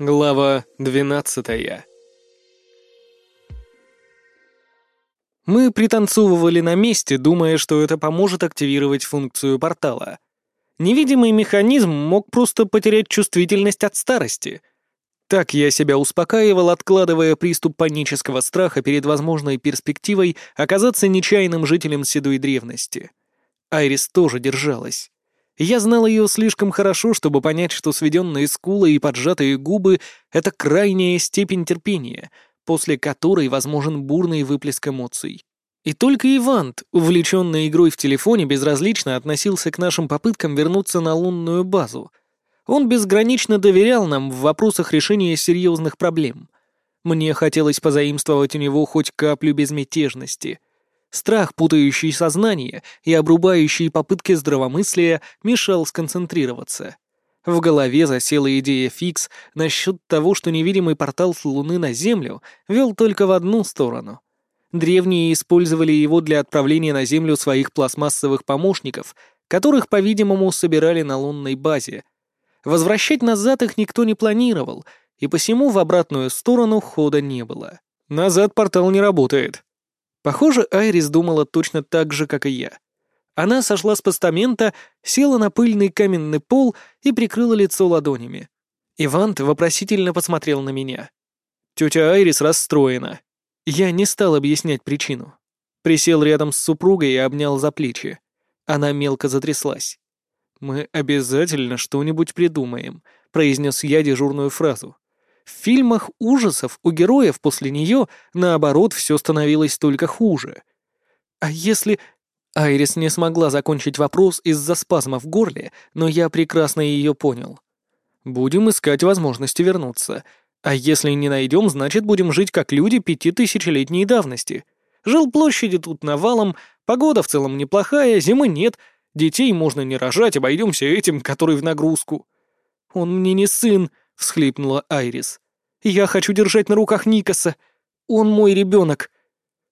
Глава двенадцатая Мы пританцовывали на месте, думая, что это поможет активировать функцию портала. Невидимый механизм мог просто потерять чувствительность от старости. Так я себя успокаивал, откладывая приступ панического страха перед возможной перспективой оказаться нечаянным жителем седой древности. Айрис тоже держалась. Я знал ее слишком хорошо, чтобы понять, что сведенные скулы и поджатые губы — это крайняя степень терпения, после которой возможен бурный выплеск эмоций. И только Ивант, увлеченный игрой в телефоне, безразлично относился к нашим попыткам вернуться на лунную базу. Он безгранично доверял нам в вопросах решения серьезных проблем. Мне хотелось позаимствовать у него хоть каплю безмятежности — Страх, путающий сознание и обрубающий попытки здравомыслия, мешал сконцентрироваться. В голове засела идея фикс насчет того, что невидимый портал с Луны на Землю вел только в одну сторону. Древние использовали его для отправления на Землю своих пластмассовых помощников, которых, по-видимому, собирали на лунной базе. Возвращать назад их никто не планировал, и посему в обратную сторону хода не было. «Назад портал не работает», Похоже, Айрис думала точно так же, как и я. Она сошла с постамента, села на пыльный каменный пол и прикрыла лицо ладонями. Ивант вопросительно посмотрел на меня. Тетя Айрис расстроена. Я не стал объяснять причину. Присел рядом с супругой и обнял за плечи. Она мелко затряслась. «Мы обязательно что-нибудь придумаем», — произнес я дежурную фразу. В фильмах ужасов у героев после нее, наоборот, все становилось только хуже. А если... Айрис не смогла закончить вопрос из-за спазма в горле, но я прекрасно ее понял. Будем искать возможности вернуться. А если не найдем, значит, будем жить как люди пятитысячелетней давности. Жил площади тут навалом, погода в целом неплохая, зимы нет, детей можно не рожать, обойдемся этим, который в нагрузку. Он мне не сын, — всхлипнула Айрис. «Я хочу держать на руках Никаса. Он мой ребенок».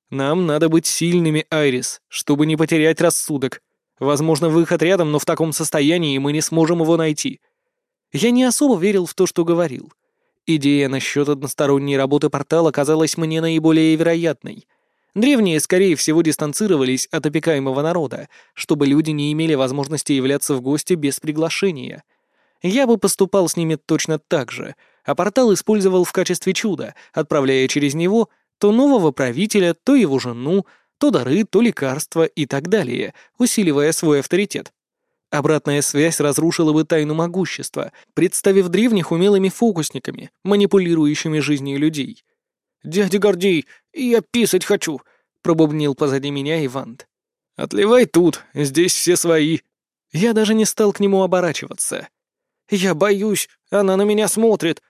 «Нам надо быть сильными, Айрис, чтобы не потерять рассудок. Возможно, выход рядом, но в таком состоянии мы не сможем его найти». Я не особо верил в то, что говорил. Идея насчет односторонней работы портала казалась мне наиболее вероятной. Древние, скорее всего, дистанцировались от опекаемого народа, чтобы люди не имели возможности являться в гости без приглашения — я бы поступал с ними точно так же, а портал использовал в качестве чуда, отправляя через него то нового правителя, то его жену, то дары, то лекарства и так далее, усиливая свой авторитет. Обратная связь разрушила бы тайну могущества, представив древних умелыми фокусниками, манипулирующими жизнью людей. «Дядя Гордей, я писать хочу!» — пробубнил позади меня Ивант. «Отливай тут, здесь все свои». Я даже не стал к нему оборачиваться. «Я боюсь, она на меня смотрит».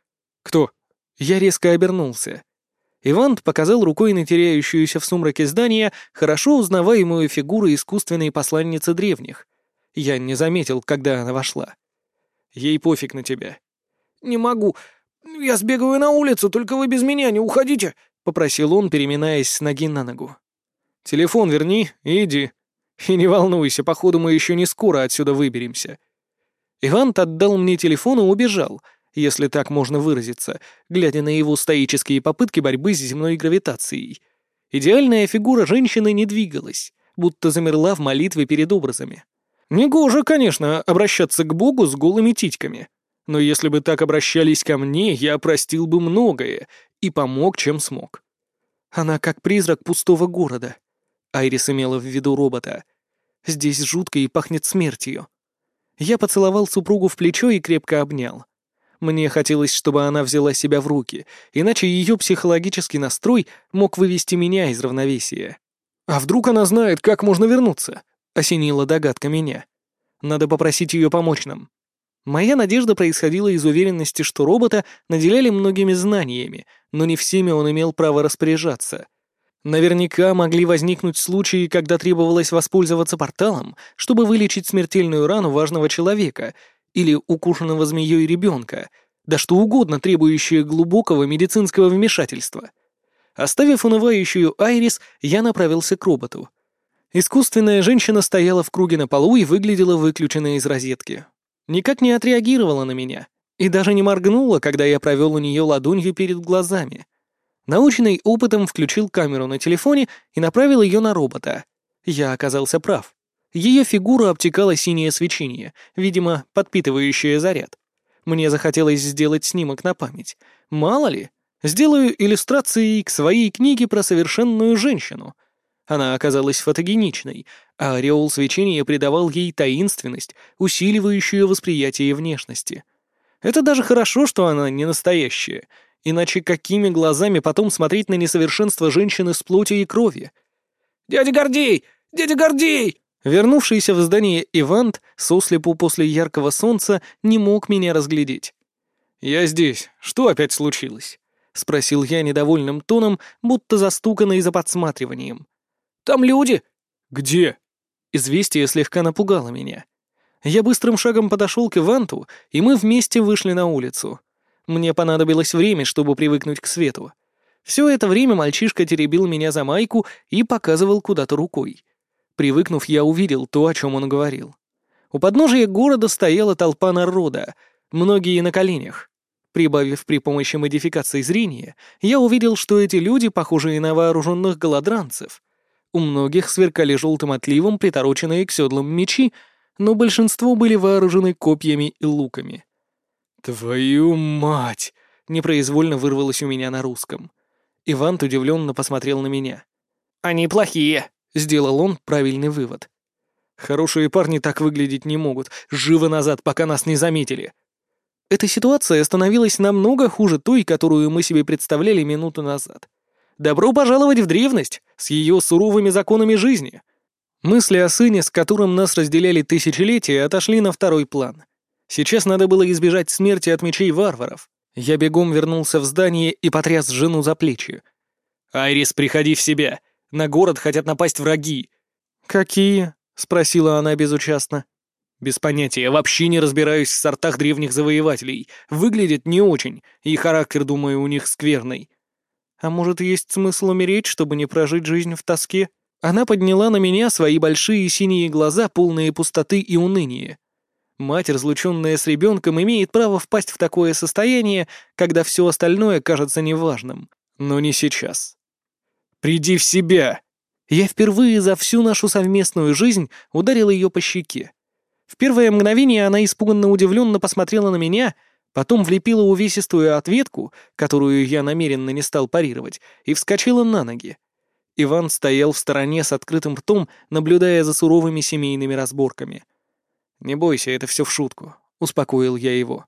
«Кто?» Я резко обернулся. Ивант показал рукой на теряющуюся в сумраке здания хорошо узнаваемую фигуру искусственной посланницы древних. Я не заметил, когда она вошла. Ей пофиг на тебя. «Не могу. Я сбегаю на улицу, только вы без меня не уходите», — попросил он, переминаясь с ноги на ногу. «Телефон верни и иди. И не волнуйся, походу мы еще не скоро отсюда выберемся. Ивант отдал мне телефон и убежал, если так можно выразиться, глядя на его стоические попытки борьбы с земной гравитацией. Идеальная фигура женщины не двигалась, будто замерла в молитве перед образами. Негоже, конечно, обращаться к Богу с голыми титьками. Но если бы так обращались ко мне, я простил бы многое и помог, чем смог. Она как призрак пустого города. Айрис имела в виду робота. Здесь жутко и пахнет смертью. Я поцеловал супругу в плечо и крепко обнял. Мне хотелось, чтобы она взяла себя в руки, иначе ее психологический настрой мог вывести меня из равновесия. «А вдруг она знает, как можно вернуться?» — осенила догадка меня. «Надо попросить ее помочь нам». Моя надежда происходила из уверенности, что робота наделяли многими знаниями, но не всеми он имел право распоряжаться — Наверняка могли возникнуть случаи, когда требовалось воспользоваться порталом, чтобы вылечить смертельную рану важного человека или укушенного змеей ребенка, да что угодно требующее глубокого медицинского вмешательства. Оставив унывающую Айрис, я направился к роботу. Искусственная женщина стояла в круге на полу и выглядела выключенной из розетки. Никак не отреагировала на меня. И даже не моргнула, когда я провел у нее ладонью перед глазами. Наученный опытом включил камеру на телефоне и направил ее на робота. Я оказался прав. Ее фигуру обтекало синее свечение, видимо, подпитывающее заряд. Мне захотелось сделать снимок на память. Мало ли, сделаю иллюстрации к своей книге про совершенную женщину. Она оказалась фотогеничной, а ореол свечения придавал ей таинственность, усиливающую восприятие внешности. Это даже хорошо, что она не настоящая, иначе какими глазами потом смотреть на несовершенство женщины с плоти и крови? «Дядя Гордей! Дядя Гордей!» Вернувшийся в здание Ивант, сослепу после яркого солнца, не мог меня разглядеть. «Я здесь. Что опять случилось?» — спросил я недовольным тоном, будто застуканный за подсматриванием. «Там люди!» «Где?» Известие слегка напугало меня. Я быстрым шагом подошел к Иванту, и мы вместе вышли на улицу. Мне понадобилось время, чтобы привыкнуть к свету. Все это время мальчишка теребил меня за майку и показывал куда-то рукой. Привыкнув, я увидел то, о чем он говорил. У подножия города стояла толпа народа, многие на коленях. Прибавив при помощи модификации зрения, я увидел, что эти люди похожи на вооруженных голодранцев. У многих сверкали желтым отливом притороченные к седлам мечи, но большинство были вооружены копьями и луками. «Твою мать!» — непроизвольно вырвалось у меня на русском. Иван удивленно посмотрел на меня. «Они плохие!» Сделал он правильный вывод. Хорошие парни так выглядеть не могут. Живо назад, пока нас не заметили. Эта ситуация становилась намного хуже той, которую мы себе представляли минуту назад. Добро пожаловать в древность с ее суровыми законами жизни. Мысли о сыне, с которым нас разделяли тысячелетия, отошли на второй план. Сейчас надо было избежать смерти от мечей варваров. Я бегом вернулся в здание и потряс жену за плечи. «Айрис, приходи в себя. На город хотят напасть враги». «Какие?» — спросила она безучастно. «Без понятия, вообще не разбираюсь в сортах древних завоевателей. Выглядят не очень, и характер, думаю, у них скверный». «А может, есть смысл умереть, чтобы не прожить жизнь в тоске?» Она подняла на меня свои большие синие глаза, полные пустоты и уныния. Мать, разлученная с ребенком, имеет право впасть в такое состояние, когда все остальное кажется неважным. Но не сейчас. Приди в себя!» Я впервые за всю нашу совместную жизнь ударил ее по щеке. В первое мгновение она испуганно удивленно посмотрела на меня, потом влепила увесистую ответку, которую я намеренно не стал парировать, и вскочила на ноги. Иван стоял в стороне с открытым ртом, наблюдая за суровыми семейными разборками. «Не бойся, это все в шутку», — успокоил я его.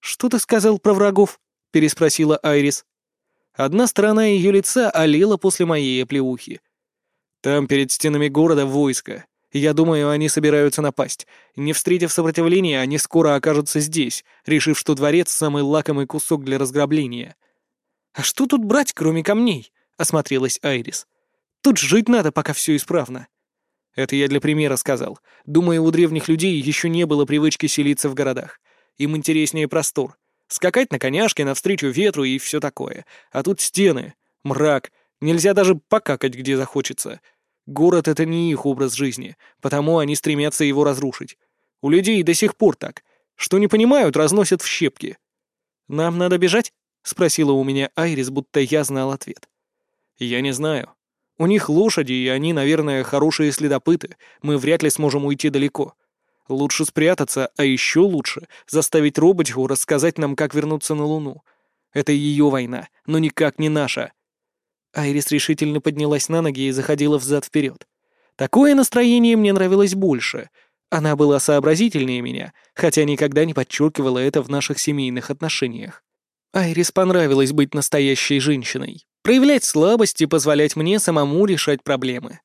«Что ты сказал про врагов?» — переспросила Айрис. Одна сторона ее лица олела после моей оплеухи. Там перед стенами города войско. Я думаю, они собираются напасть. Не встретив сопротивления, они скоро окажутся здесь, решив, что дворец — самый лакомый кусок для разграбления. «А что тут брать, кроме камней?» — осмотрелась Айрис. «Тут жить надо, пока все исправно». Это я для примера сказал. Думаю, у древних людей еще не было привычки селиться в городах. Им интереснее простор. Скакать на коняшке навстречу ветру и все такое. А тут стены, мрак, нельзя даже покакать, где захочется. Город — это не их образ жизни, потому они стремятся его разрушить. У людей до сих пор так. Что не понимают, разносят в щепки. «Нам надо бежать?» — спросила у меня Айрис, будто я знал ответ. «Я не знаю. У них лошади, и они, наверное, хорошие следопыты. Мы вряд ли сможем уйти далеко. Лучше спрятаться, а еще лучше заставить роботиху рассказать нам, как вернуться на Луну. Это ее война, но никак не наша. Айрис решительно поднялась на ноги и заходила взад-вперед. Такое настроение мне нравилось больше. Она была сообразительнее меня, хотя никогда не подчеркивала это в наших семейных отношениях. Айрис понравилось быть настоящей женщиной, проявлять слабость и позволять мне самому решать проблемы.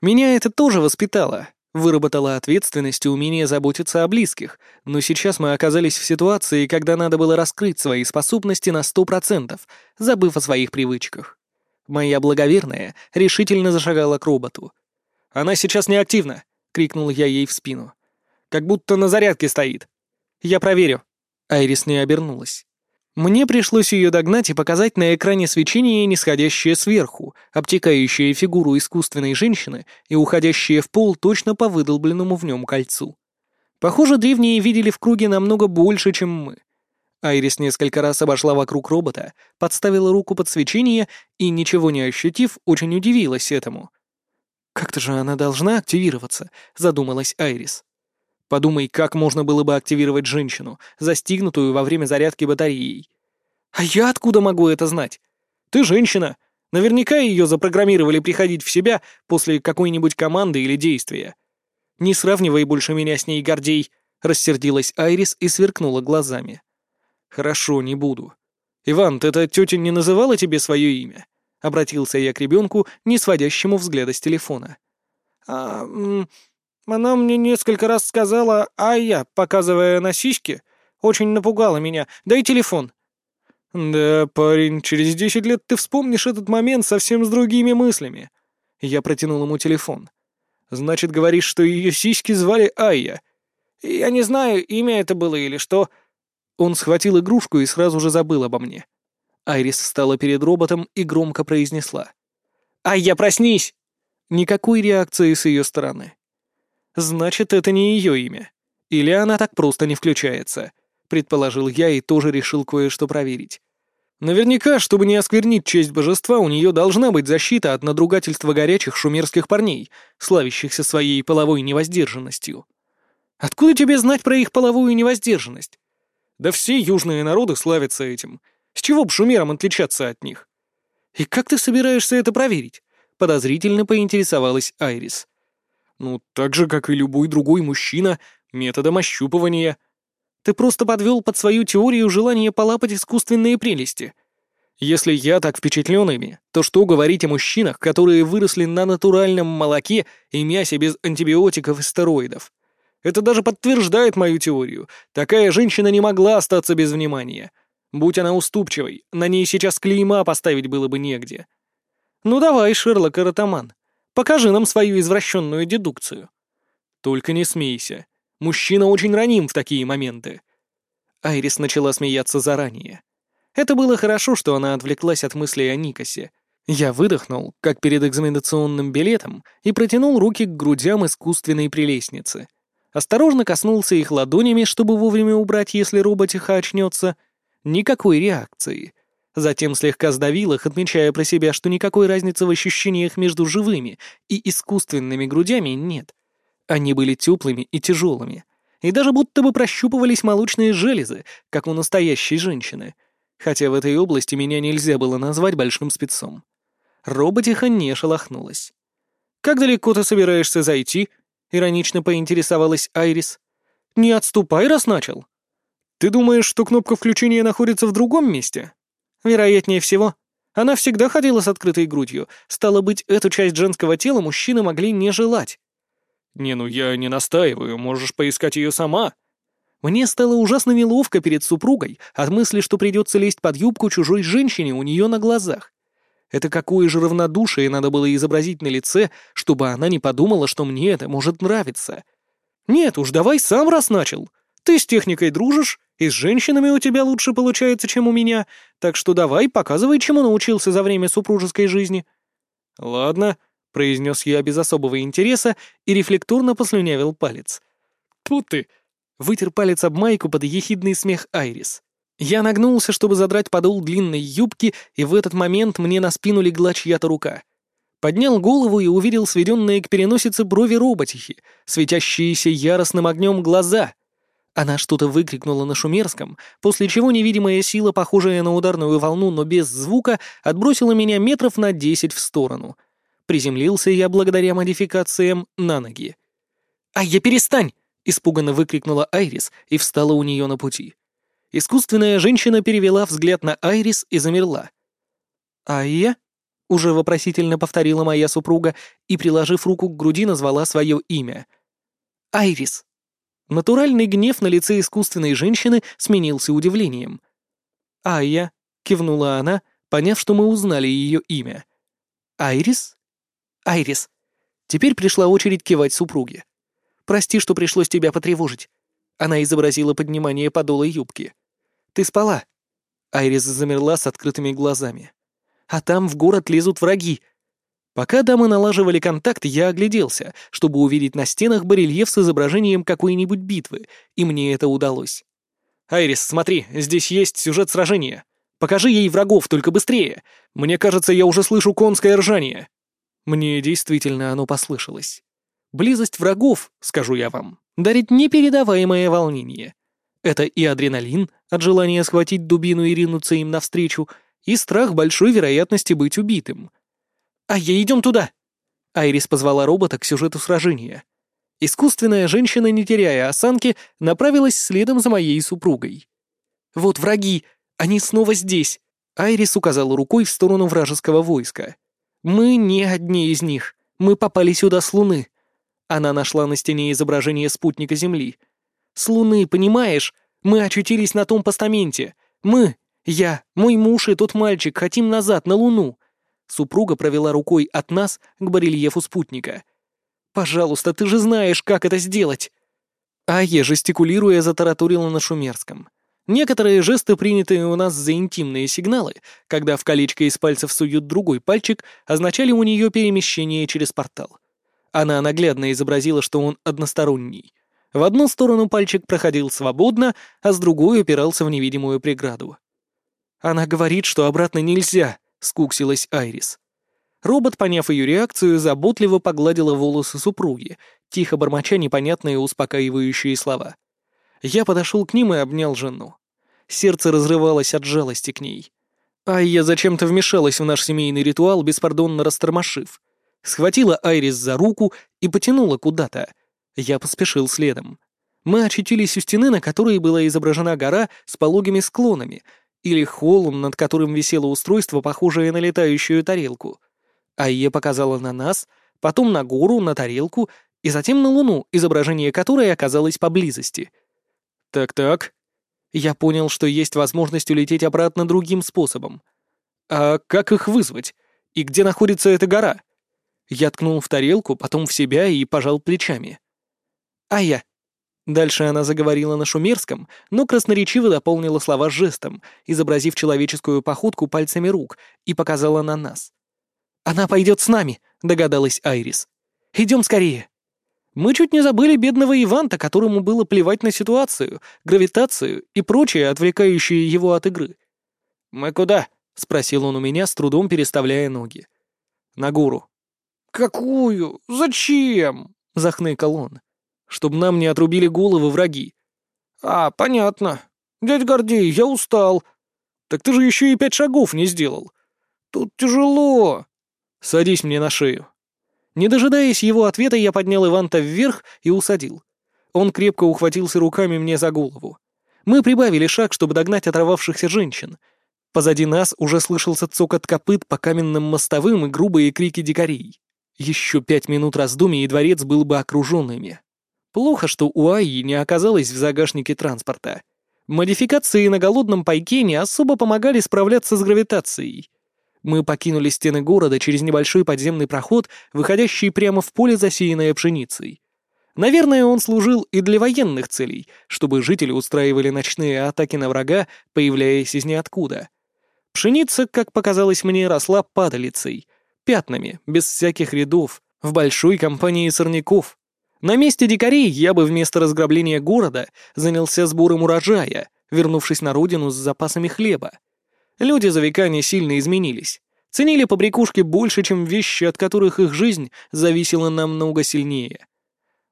Меня это тоже воспитало, Выработала ответственность и умение заботиться о близких, но сейчас мы оказались в ситуации, когда надо было раскрыть свои способности на сто процентов, забыв о своих привычках. Моя благоверная решительно зашагала к роботу. «Она сейчас неактивна!» — крикнул я ей в спину. «Как будто на зарядке стоит!» «Я проверю!» Айрис не обернулась. Мне пришлось ее догнать и показать на экране свечение, нисходящее сверху, обтекающее фигуру искусственной женщины и уходящее в пол точно по выдолбленному в нем кольцу. Похоже, древние видели в круге намного больше, чем мы. Айрис несколько раз обошла вокруг робота, подставила руку под свечение и, ничего не ощутив, очень удивилась этому. «Как-то же она должна активироваться», — задумалась Айрис. «Подумай, как можно было бы активировать женщину, застигнутую во время зарядки батареей. А я откуда могу это знать? Ты женщина. Наверняка ее запрограммировали приходить в себя после какой-нибудь команды или действия. Не сравнивай больше меня с ней, Гордей», — рассердилась Айрис и сверкнула глазами. «Хорошо, не буду. Иван, эта тетя не называла тебе свое имя?» — обратился я к ребенку, не сводящему взгляда с телефона. «А... она мне несколько раз сказала «а я», показывая на сиськи. Очень напугала меня. Дай телефон». «Да, парень, через десять лет ты вспомнишь этот момент совсем с другими мыслями». Я протянул ему телефон. «Значит, говоришь, что ее сиськи звали Айя?» «Я не знаю, имя это было или что», он схватил игрушку и сразу же забыл обо мне. Айрис встала перед роботом и громко произнесла. «Ай, я проснись!» Никакой реакции с ее стороны. «Значит, это не ее имя. Или она так просто не включается», — предположил я и тоже решил кое-что проверить. Наверняка, чтобы не осквернить честь божества, у нее должна быть защита от надругательства горячих шумерских парней, славящихся своей половой невоздержанностью. Откуда тебе знать про их половую невоздержанность? Да все южные народы славятся этим. С чего б шумерам отличаться от них? И как ты собираешься это проверить? Подозрительно поинтересовалась Айрис. Ну, так же, как и любой другой мужчина, методом ощупывания. Ты просто подвел под свою теорию желание полапать искусственные прелести. Если я так впечатлен ими, то что говорить о мужчинах, которые выросли на натуральном молоке и мясе без антибиотиков и стероидов? Это даже подтверждает мою теорию. Такая женщина не могла остаться без внимания. Будь она уступчивой, на ней сейчас клейма поставить было бы негде. Ну давай, Шерлок и Ротаман, покажи нам свою извращенную дедукцию. Только не смейся. Мужчина очень раним в такие моменты. Айрис начала смеяться заранее. Это было хорошо, что она отвлеклась от мыслей о Никосе. Я выдохнул, как перед экзаменационным билетом, и протянул руки к грудям искусственной прелестницы — Осторожно коснулся их ладонями, чтобы вовремя убрать, если роботиха очнется. Никакой реакции. Затем слегка сдавил их, отмечая про себя, что никакой разницы в ощущениях между живыми и искусственными грудями нет. Они были теплыми и тяжелыми. И даже будто бы прощупывались молочные железы, как у настоящей женщины. Хотя в этой области меня нельзя было назвать большим спецом. Роботиха не шелохнулась. «Как далеко ты собираешься зайти?» — иронично поинтересовалась Айрис. «Не отступай, раз начал». «Ты думаешь, что кнопка включения находится в другом месте?» «Вероятнее всего. Она всегда ходила с открытой грудью. Стало быть, эту часть женского тела мужчины могли не желать». «Не, ну я не настаиваю, можешь поискать ее сама». Мне стало ужасно неловко перед супругой от мысли, что придется лезть под юбку чужой женщине у нее на глазах. Это какое же равнодушие надо было изобразить на лице, чтобы она не подумала, что мне это может нравиться. Нет уж, давай сам раз начал. Ты с техникой дружишь, и с женщинами у тебя лучше получается, чем у меня, так что давай, показывай, чему научился за время супружеской жизни. Ладно, произнес я без особого интереса и рефлекторно послюнявил палец. Тут ты! Вытер палец об майку под ехидный смех Айрис. Я нагнулся, чтобы задрать подол длинной юбки, и в этот момент мне на спину легла чья-то рука. Поднял голову и увидел сведенные к переносице брови роботихи, светящиеся яростным огнем глаза. Она что-то выкрикнула на шумерском, после чего невидимая сила, похожая на ударную волну, но без звука, отбросила меня метров на десять в сторону. Приземлился я благодаря модификациям на ноги. «Ай, я перестань!» — испуганно выкрикнула Айрис и встала у нее на пути. Искусственная женщина перевела взгляд на Айрис и замерла. «А я?» — уже вопросительно повторила моя супруга и, приложив руку к груди, назвала свое имя. «Айрис». Натуральный гнев на лице искусственной женщины сменился удивлением. «А я?» — кивнула она, поняв, что мы узнали ее имя. «Айрис?» «Айрис». Теперь пришла очередь кивать супруге. «Прости, что пришлось тебя потревожить». Она изобразила поднимание подола юбки. Ты спала?» Айрис замерла с открытыми глазами. «А там в город лезут враги». Пока дамы налаживали контакт, я огляделся, чтобы увидеть на стенах барельеф с изображением какой-нибудь битвы, и мне это удалось. «Айрис, смотри, здесь есть сюжет сражения. Покажи ей врагов, только быстрее. Мне кажется, я уже слышу конское ржание». Мне действительно оно послышалось. Близость врагов, скажу я вам, дарит непередаваемое волнение. Это и адреналин от желания схватить дубину и ринуться им навстречу, и страх большой вероятности быть убитым. «А я идем туда!» Айрис позвала робота к сюжету сражения. Искусственная женщина, не теряя осанки, направилась следом за моей супругой. «Вот враги! Они снова здесь!» Айрис указала рукой в сторону вражеского войска. «Мы не одни из них. Мы попали сюда с Луны». Она нашла на стене изображение спутника Земли. «С Луны, понимаешь? Мы очутились на том постаменте. Мы, я, мой муж и тот мальчик хотим назад, на Луну». Супруга провела рукой от нас к барельефу спутника. «Пожалуйста, ты же знаешь, как это сделать!» Ае, жестикулируя, затараторила на шумерском. Некоторые жесты, принятые у нас за интимные сигналы, когда в колечко из пальцев суют другой пальчик, означали у нее перемещение через портал. Она наглядно изобразила, что он односторонний. В одну сторону пальчик проходил свободно, а с другой упирался в невидимую преграду. «Она говорит, что обратно нельзя», — скуксилась Айрис. Робот, поняв ее реакцию, заботливо погладила волосы супруги, тихо бормоча непонятные успокаивающие слова. Я подошел к ним и обнял жену. Сердце разрывалось от жалости к ней. А я зачем-то вмешалась в наш семейный ритуал, беспардонно растормошив. Схватила Айрис за руку и потянула куда-то. Я поспешил следом. Мы очутились у стены, на которой была изображена гора с пологими склонами, или холм, над которым висело устройство, похожее на летающую тарелку — Айе показала на нас, потом на гору, на тарелку и затем на луну, изображение которой оказалось поблизости. Так-так. Я понял, что есть возможность улететь обратно другим способом. А как их вызвать? И где находится эта гора? Я ткнул в тарелку, потом в себя и пожал плечами. А я. Дальше она заговорила на шумерском, но красноречиво дополнила слова жестом, изобразив человеческую походку пальцами рук, и показала на нас. «Она пойдет с нами», — догадалась Айрис. «Идем скорее». Мы чуть не забыли бедного Иванта, которому было плевать на ситуацию, гравитацию и прочее, отвлекающее его от игры. «Мы куда?» — спросил он у меня, с трудом переставляя ноги. «На гору». «Какую? Зачем?» — захныкал он. «Чтоб нам не отрубили головы враги». «А, понятно. Дядь Гордей, я устал». «Так ты же еще и пять шагов не сделал. Тут тяжело». «Садись мне на шею». Не дожидаясь его ответа, я поднял Иванта вверх и усадил. Он крепко ухватился руками мне за голову. Мы прибавили шаг, чтобы догнать оторвавшихся женщин. Позади нас уже слышался цокот копыт по каменным мостовым и грубые крики дикарей. Еще пять минут раздумий, и дворец был бы окружен ими. Плохо, что у Айи не оказалось в загашнике транспорта. Модификации на голодном пайке не особо помогали справляться с гравитацией. Мы покинули стены города через небольшой подземный проход, выходящий прямо в поле, засеянное пшеницей. Наверное, он служил и для военных целей, чтобы жители устраивали ночные атаки на врага, появляясь из ниоткуда. Пшеница, как показалось мне, росла падалицей, пятнами, без всяких рядов, в большой компании сорняков. На месте дикарей я бы вместо разграбления города занялся сбором урожая, вернувшись на родину с запасами хлеба. Люди за века не сильно изменились. Ценили побрякушки больше, чем вещи, от которых их жизнь зависела намного сильнее.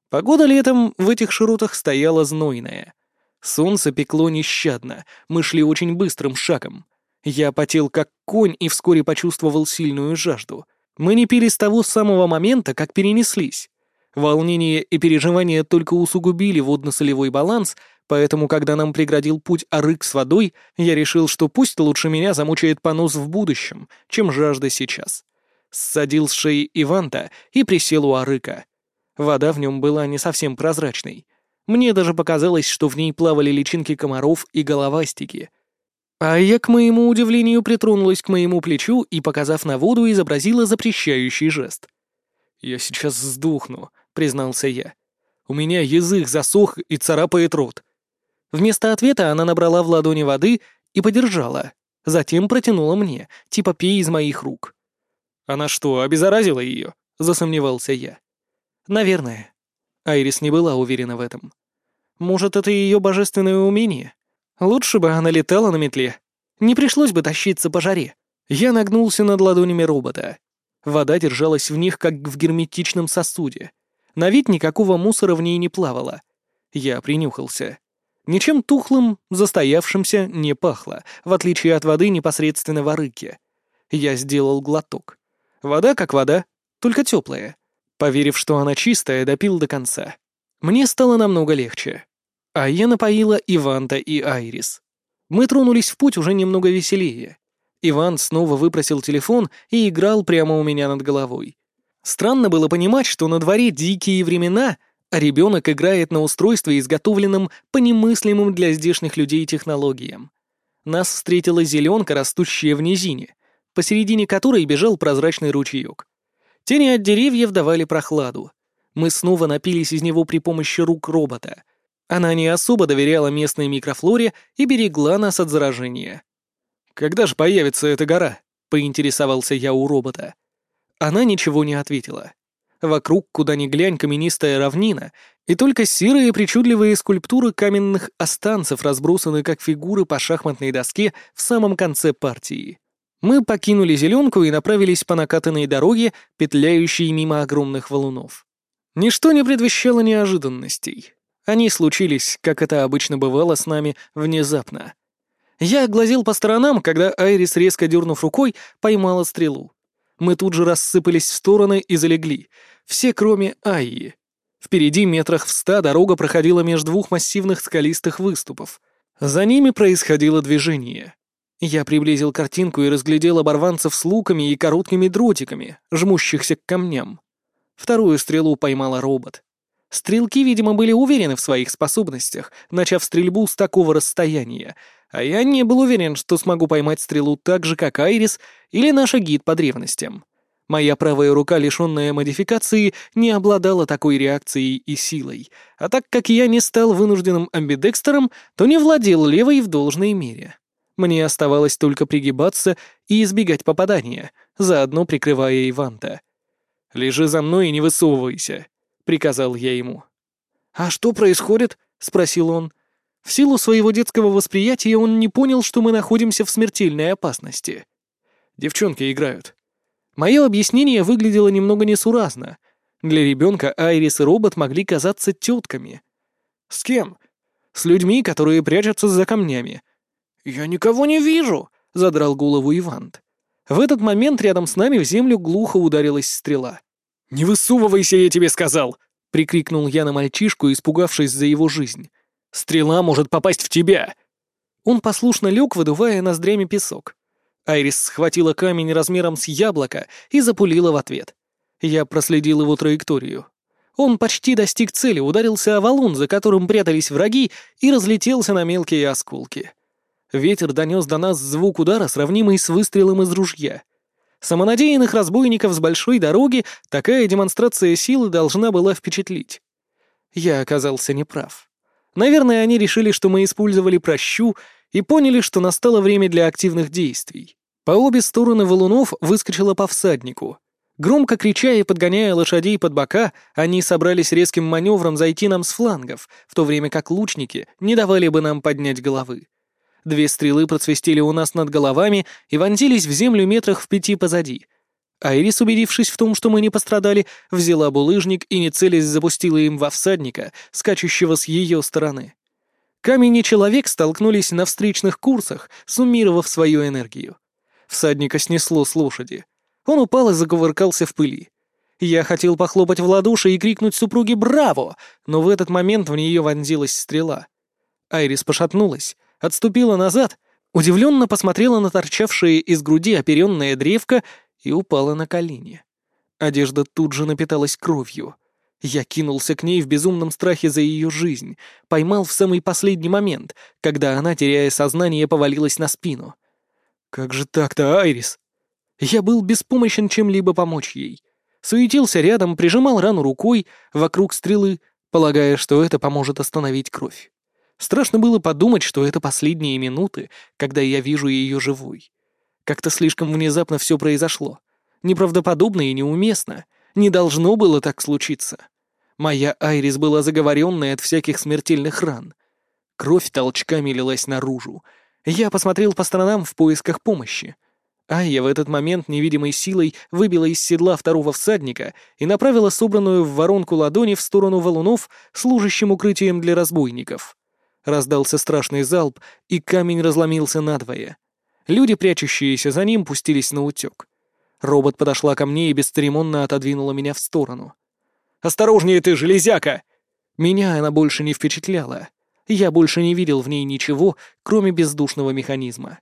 Погода летом в этих широтах стояла знойная. Солнце пекло нещадно, мы шли очень быстрым шагом. Я потел как конь и вскоре почувствовал сильную жажду. Мы не пили с того самого момента, как перенеслись. Волнение и переживания только усугубили водно-солевой баланс, Поэтому, когда нам преградил путь арык с водой, я решил, что пусть лучше меня замучает понос в будущем, чем жажда сейчас. Ссадил с шеи Иванта и присел у арыка. Вода в нем была не совсем прозрачной. Мне даже показалось, что в ней плавали личинки комаров и головастики. А я, к моему удивлению, притронулась к моему плечу и, показав на воду, изобразила запрещающий жест. «Я сейчас сдохну», — признался я. «У меня язык засох и царапает рот. Вместо ответа она набрала в ладони воды и подержала. Затем протянула мне, типа пей из моих рук. «Она что, обеззаразила ее?» — засомневался я. «Наверное». Айрис не была уверена в этом. «Может, это ее божественное умение? Лучше бы она летала на метле. Не пришлось бы тащиться по жаре. Я нагнулся над ладонями робота. Вода держалась в них, как в герметичном сосуде. На вид никакого мусора в ней не плавало. Я принюхался. Ничем тухлым, застоявшимся не пахло, в отличие от воды непосредственно в арыке. Я сделал глоток. Вода как вода, только теплая. Поверив, что она чистая, допил до конца. Мне стало намного легче. А я напоила Иванта и Айрис. Мы тронулись в путь уже немного веселее. Иван снова выпросил телефон и играл прямо у меня над головой. Странно было понимать, что на дворе дикие времена, а ребенок играет на устройстве, изготовленном по немыслимым для здешних людей технологиям. Нас встретила зеленка, растущая в низине, посередине которой бежал прозрачный ручеек. Тени от деревьев давали прохладу. Мы снова напились из него при помощи рук робота. Она не особо доверяла местной микрофлоре и берегла нас от заражения. «Когда же появится эта гора?» — поинтересовался я у робота. Она ничего не ответила. Вокруг, куда ни глянь, каменистая равнина, и только серые причудливые скульптуры каменных останцев разбросаны как фигуры по шахматной доске в самом конце партии. Мы покинули зеленку и направились по накатанной дороге, петляющей мимо огромных валунов. Ничто не предвещало неожиданностей. Они случились, как это обычно бывало с нами, внезапно. Я глазел по сторонам, когда Айрис, резко дернув рукой, поймала стрелу. Мы тут же рассыпались в стороны и залегли, все кроме Айи. Впереди метрах в ста дорога проходила между двух массивных скалистых выступов. За ними происходило движение. Я приблизил картинку и разглядел оборванцев с луками и короткими дротиками, жмущихся к камням. Вторую стрелу поймала робот. Стрелки, видимо, были уверены в своих способностях, начав стрельбу с такого расстояния, а я не был уверен, что смогу поймать стрелу так же, как Айрис или наша гид по древностям. Моя правая рука, лишенная модификации, не обладала такой реакцией и силой, а так как я не стал вынужденным амбидекстером, то не владел левой в должной мере. Мне оставалось только пригибаться и избегать попадания, заодно прикрывая Иванта. «Лежи за мной и не высовывайся», приказал я ему. «А что происходит?» — спросил он. В силу своего детского восприятия он не понял, что мы находимся в смертельной опасности. Девчонки играют. Мое объяснение выглядело немного несуразно. Для ребенка Айрис и робот могли казаться тетками. «С кем?» «С людьми, которые прячутся за камнями». «Я никого не вижу», — задрал голову Ивант. В этот момент рядом с нами в землю глухо ударилась стрела. «Не высовывайся, я тебе сказал!» — прикрикнул я на мальчишку, испугавшись за его жизнь. «Стрела может попасть в тебя!» Он послушно лег, выдувая ноздрями песок. Айрис схватила камень размером с яблоко и запулила в ответ. Я проследил его траекторию. Он почти достиг цели, ударился о валун, за которым прятались враги, и разлетелся на мелкие осколки. Ветер донес до нас звук удара, сравнимый с выстрелом из ружья. Самонадеянных разбойников с большой дороги такая демонстрация силы должна была впечатлить. Я оказался неправ. Наверное, они решили, что мы использовали прощу, и поняли, что настало время для активных действий. По обе стороны валунов выскочила по всаднику. Громко крича и подгоняя лошадей под бока, они собрались резким маневром зайти нам с флангов, в то время как лучники не давали бы нам поднять головы. Две стрелы процвестели у нас над головами и вонзились в землю метрах в пяти позади. Айрис, убедившись в том, что мы не пострадали, взяла булыжник и, не целясь, запустила им во всадника, скачущего с ее стороны. Камень и человек столкнулись на встречных курсах, суммировав свою энергию. Всадника снесло с лошади. Он упал и закувыркался в пыли. Я хотел похлопать в ладоши и крикнуть супруге «Браво!», но в этот момент в нее вонзилась стрела. Айрис пошатнулась, отступила назад, удивленно посмотрела на торчавшее из груди оперенное древко и упала на колени. Одежда тут же напиталась кровью. Я кинулся к ней в безумном страхе за ее жизнь, поймал в самый последний момент, когда она, теряя сознание, повалилась на спину. «Как же так-то, Айрис?» Я был беспомощен чем-либо помочь ей. Суетился рядом, прижимал рану рукой вокруг стрелы, полагая, что это поможет остановить кровь. Страшно было подумать, что это последние минуты, когда я вижу ее живой. Как-то слишком внезапно все произошло. Неправдоподобно и неуместно. Не должно было так случиться. Моя Айрис была заговоренной от всяких смертельных ран. Кровь толчками лилась наружу. Я посмотрел по сторонам в поисках помощи. Айя в этот момент невидимой силой выбила из седла второго всадника и направила собранную в воронку ладони в сторону валунов, служащим укрытием для разбойников. Раздался страшный залп, и камень разломился надвое. Люди, прячущиеся за ним, пустились на утек. Робот подошла ко мне и бесцеремонно отодвинула меня в сторону. «Осторожнее ты, железяка!» Меня она больше не впечатляла. Я больше не видел в ней ничего, кроме бездушного механизма.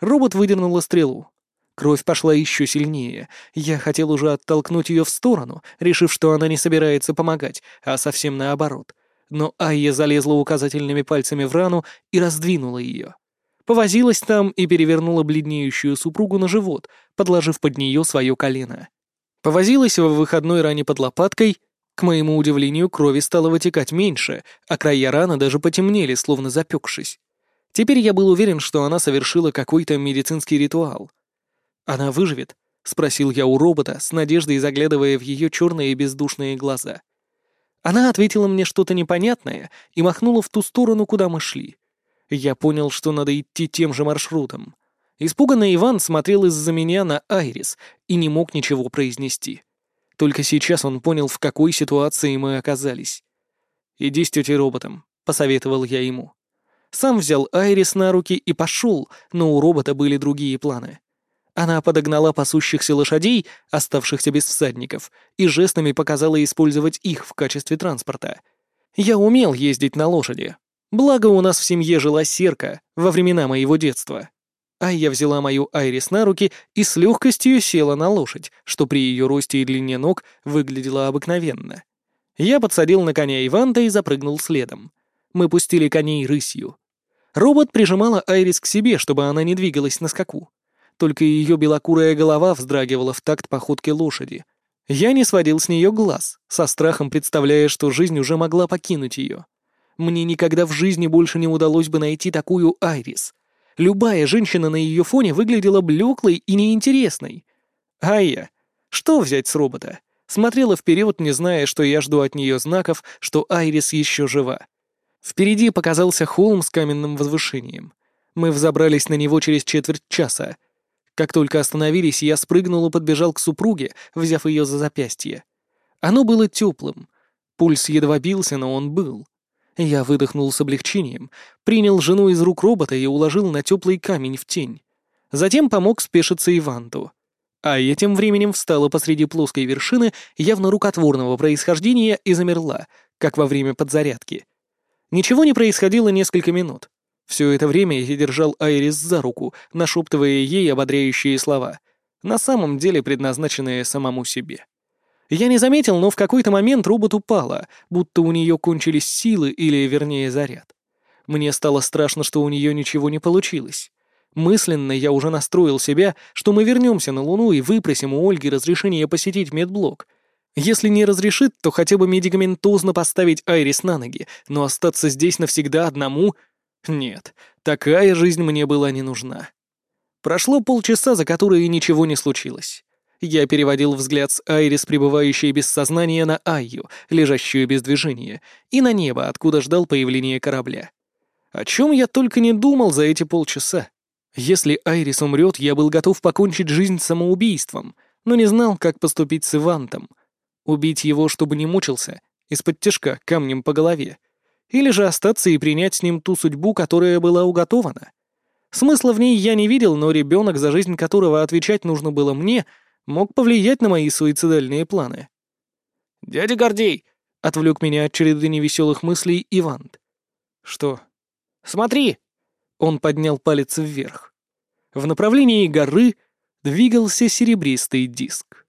Робот выдернула стрелу. Кровь пошла еще сильнее. Я хотел уже оттолкнуть ее в сторону, решив, что она не собирается помогать, а совсем наоборот. Но Айя залезла указательными пальцами в рану и раздвинула ее. Повозилась там и перевернула бледнеющую супругу на живот, подложив под нее свое колено. Повозилась в выходной ране под лопаткой. К моему удивлению, крови стало вытекать меньше, а края раны даже потемнели, словно запекшись. Теперь я был уверен, что она совершила какой-то медицинский ритуал. «Она выживет?» — спросил я у робота, с надеждой заглядывая в ее черные бездушные глаза. Она ответила мне что-то непонятное и махнула в ту сторону, куда мы шли. Я понял, что надо идти тем же маршрутом. Испуганный Иван смотрел из-за меня на Айрис и не мог ничего произнести. Только сейчас он понял, в какой ситуации мы оказались. «Иди с тетей роботом», — посоветовал я ему. Сам взял Айрис на руки и пошел, но у робота были другие планы. Она подогнала пасущихся лошадей, оставшихся без всадников, и жестами показала использовать их в качестве транспорта. Я умел ездить на лошади. Благо у нас в семье жила серка во времена моего детства. А я взяла мою Айрис на руки и с легкостью села на лошадь, что при ее росте и длине ног выглядело обыкновенно. Я подсадил на коня Иванта и запрыгнул следом. Мы пустили коней рысью. Робот прижимала Айрис к себе, чтобы она не двигалась на скаку только ее белокурая голова вздрагивала в такт походки лошади. Я не сводил с нее глаз, со страхом представляя, что жизнь уже могла покинуть ее. Мне никогда в жизни больше не удалось бы найти такую Айрис. Любая женщина на ее фоне выглядела блеклой и неинтересной. Айя, что взять с робота? Смотрела вперед, не зная, что я жду от нее знаков, что Айрис еще жива. Впереди показался холм с каменным возвышением. Мы взобрались на него через четверть часа, как только остановились, я спрыгнул и подбежал к супруге, взяв ее за запястье. Оно было теплым. Пульс едва бился, но он был. Я выдохнул с облегчением, принял жену из рук робота и уложил на теплый камень в тень. Затем помог спешиться Иванту. А я тем временем встала посреди плоской вершины, явно рукотворного происхождения, и замерла, как во время подзарядки. Ничего не происходило несколько минут. Все это время я держал Айрис за руку, нашептывая ей ободряющие слова, на самом деле предназначенные самому себе. Я не заметил, но в какой-то момент робот упала, будто у нее кончились силы или, вернее, заряд. Мне стало страшно, что у нее ничего не получилось. Мысленно я уже настроил себя, что мы вернемся на Луну и выпросим у Ольги разрешение посетить медблок. Если не разрешит, то хотя бы медикаментозно поставить Айрис на ноги, но остаться здесь навсегда одному нет, такая жизнь мне была не нужна. Прошло полчаса, за которые ничего не случилось. Я переводил взгляд с Айрис, пребывающей без сознания, на Айю, лежащую без движения, и на небо, откуда ждал появления корабля. О чем я только не думал за эти полчаса. Если Айрис умрет, я был готов покончить жизнь самоубийством, но не знал, как поступить с Ивантом. Убить его, чтобы не мучился, из-под тяжка камнем по голове, или же остаться и принять с ним ту судьбу, которая была уготована. Смысла в ней я не видел, но ребенок, за жизнь которого отвечать нужно было мне, мог повлиять на мои суицидальные планы. «Дядя Гордей!» — отвлек меня от череды невеселых мыслей Иван. «Что?» «Смотри!» Он поднял палец вверх. В направлении горы двигался серебристый диск.